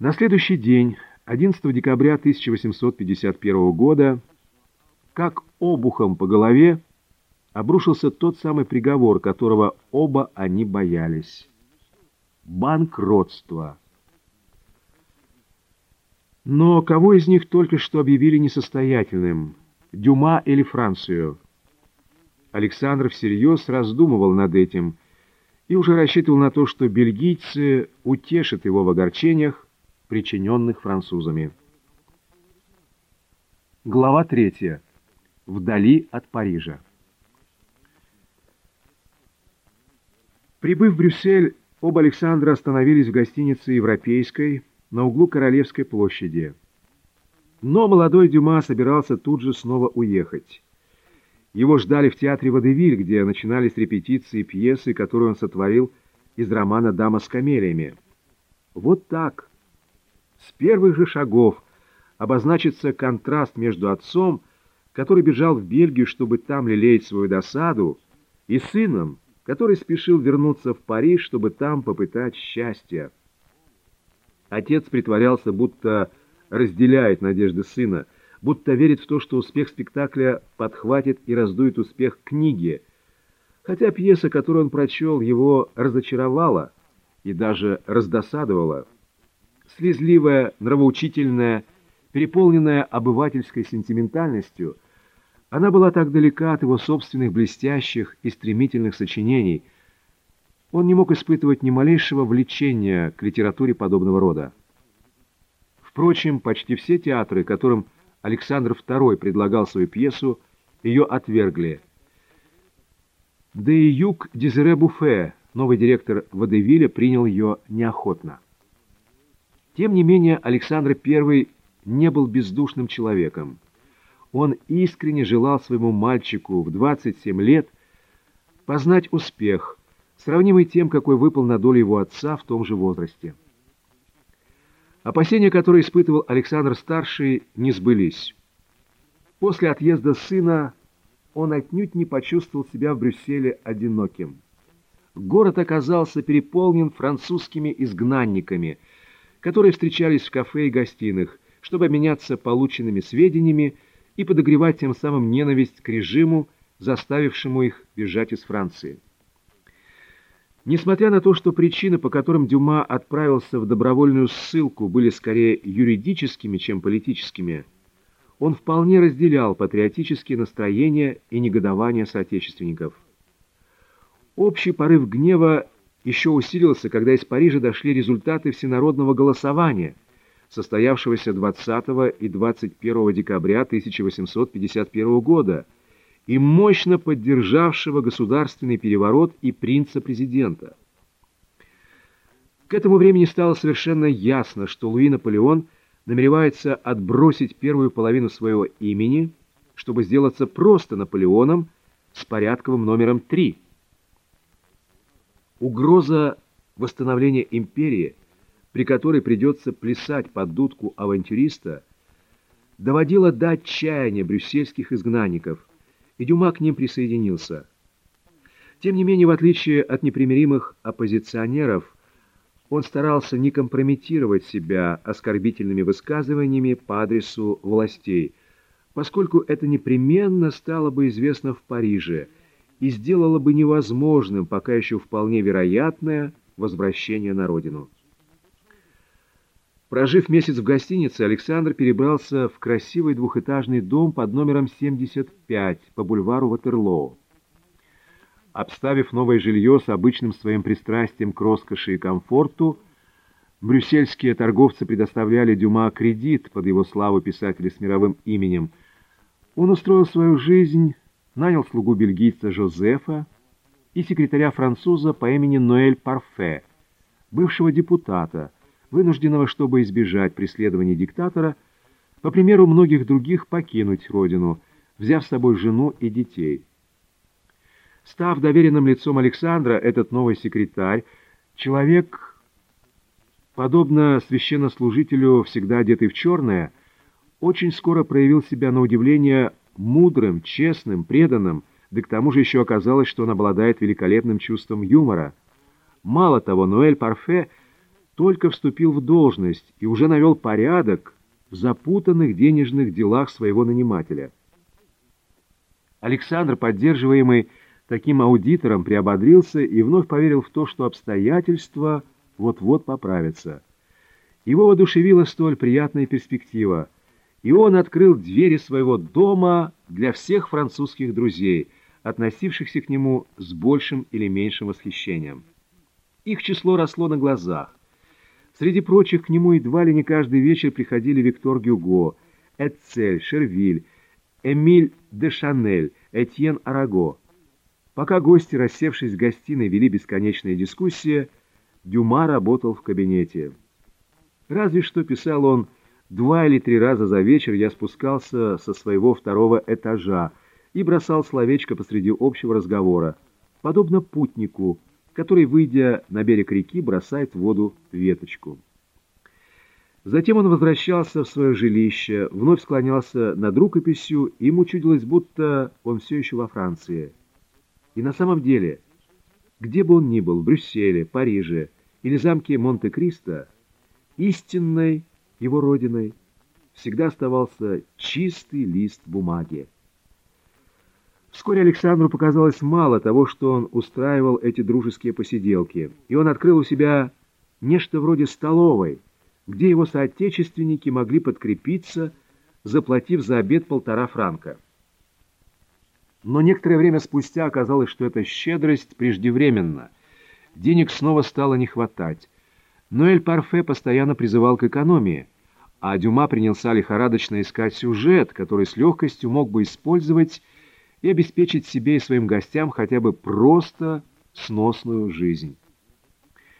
На следующий день, 11 декабря 1851 года, как обухом по голове, обрушился тот самый приговор, которого оба они боялись. Банкротство. Но кого из них только что объявили несостоятельным? Дюма или Францию? Александр всерьез раздумывал над этим и уже рассчитывал на то, что бельгийцы утешат его в огорчениях, причиненных французами. Глава третья. Вдали от Парижа. Прибыв в Брюссель, оба Александра остановились в гостинице «Европейской» на углу Королевской площади. Но молодой Дюма собирался тут же снова уехать. Его ждали в театре «Водевиль», где начинались репетиции пьесы, которую он сотворил из романа «Дама с камелиями». Вот так, с первых же шагов, обозначится контраст между отцом, который бежал в Бельгию, чтобы там лелеять свою досаду, и сыном, который спешил вернуться в Париж, чтобы там попытать счастья. Отец притворялся, будто разделяет надежды сына, будто верит в то, что успех спектакля подхватит и раздует успех книги, хотя пьеса, которую он прочел, его разочаровала и даже раздосадовала. Слезливая, нравоучительная, переполненная обывательской сентиментальностью, она была так далека от его собственных блестящих и стремительных сочинений – он не мог испытывать ни малейшего влечения к литературе подобного рода. Впрочем, почти все театры, которым Александр II предлагал свою пьесу, ее отвергли. Да и Юг Дезире Буфе, новый директор Водевиля, принял ее неохотно. Тем не менее, Александр I не был бездушным человеком. Он искренне желал своему мальчику в 27 лет познать успех – сравнимый тем, какой выпал на долю его отца в том же возрасте. Опасения, которые испытывал Александр-старший, не сбылись. После отъезда сына он отнюдь не почувствовал себя в Брюсселе одиноким. Город оказался переполнен французскими изгнанниками, которые встречались в кафе и гостиных, чтобы обменяться полученными сведениями и подогревать тем самым ненависть к режиму, заставившему их бежать из Франции. Несмотря на то, что причины, по которым Дюма отправился в добровольную ссылку, были скорее юридическими, чем политическими, он вполне разделял патриотические настроения и негодования соотечественников. Общий порыв гнева еще усилился, когда из Парижа дошли результаты всенародного голосования, состоявшегося 20 и 21 декабря 1851 года, и мощно поддержавшего государственный переворот и принца-президента. К этому времени стало совершенно ясно, что Луи Наполеон намеревается отбросить первую половину своего имени, чтобы сделаться просто Наполеоном с порядковым номером 3. Угроза восстановления империи, при которой придется плясать под дудку авантюриста, доводила до отчаяния брюссельских изгнанников – и Дюма к ним присоединился. Тем не менее, в отличие от непримиримых оппозиционеров, он старался не компрометировать себя оскорбительными высказываниями по адресу властей, поскольку это непременно стало бы известно в Париже и сделало бы невозможным пока еще вполне вероятное возвращение на родину. Прожив месяц в гостинице, Александр перебрался в красивый двухэтажный дом под номером 75 по бульвару Ватерлоу. Обставив новое жилье с обычным своим пристрастием к роскоши и комфорту, брюссельские торговцы предоставляли Дюма кредит под его славу писателя с мировым именем. Он устроил свою жизнь, нанял слугу бельгийца Жозефа и секретаря француза по имени Ноэль Парфе, бывшего депутата, вынужденного, чтобы избежать преследования диктатора, по примеру многих других покинуть родину, взяв с собой жену и детей. Став доверенным лицом Александра, этот новый секретарь, человек, подобно священнослужителю, всегда одетый в черное, очень скоро проявил себя на удивление мудрым, честным, преданным, да к тому же еще оказалось, что он обладает великолепным чувством юмора. Мало того, Ноэль Парфе – только вступил в должность и уже навел порядок в запутанных денежных делах своего нанимателя. Александр, поддерживаемый таким аудитором, приободрился и вновь поверил в то, что обстоятельства вот-вот поправятся. Его воодушевила столь приятная перспектива, и он открыл двери своего дома для всех французских друзей, относившихся к нему с большим или меньшим восхищением. Их число росло на глазах. Среди прочих к нему едва ли не каждый вечер приходили Виктор Гюго, Эцель, Шервиль, Эмиль де Шанель, Этьен Араго. Пока гости, рассевшись в гостиной, вели бесконечные дискуссии, Дюма работал в кабинете. Разве что, писал он, два или три раза за вечер я спускался со своего второго этажа и бросал словечко посреди общего разговора, подобно путнику, который, выйдя на берег реки, бросает в воду веточку. Затем он возвращался в свое жилище, вновь склонялся над рукописью, и ему чудилось, будто он все еще во Франции. И на самом деле, где бы он ни был, в Брюсселе, Париже или замке Монте-Кристо, истинной его родиной всегда оставался чистый лист бумаги. Вскоре Александру показалось мало того, что он устраивал эти дружеские посиделки, и он открыл у себя нечто вроде столовой, где его соотечественники могли подкрепиться, заплатив за обед полтора франка. Но некоторое время спустя оказалось, что эта щедрость преждевременна. Денег снова стало не хватать. Но Эль Парфе постоянно призывал к экономии, а Дюма принялся лихорадочно искать сюжет, который с легкостью мог бы использовать и обеспечить себе и своим гостям хотя бы просто сносную жизнь.